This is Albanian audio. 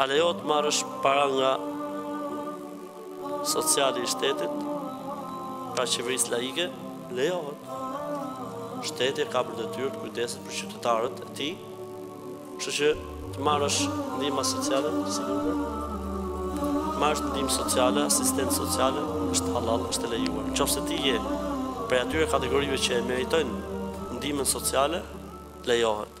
A lejohet të marrësh para nga sociali i shtetit, pra qeverisë laike, lejohet. Shteti e ka për detyrë të kujdeset për qytetarët e tij, Kështu që të marrësh ndihma sociale, si duket, të marrësh ndihmë sociale, asistencë sociale, është hallall, është e lejuar. Në qoftë se ti je prej atyre kategorive që e meritojnë ndihmën sociale, lejohet.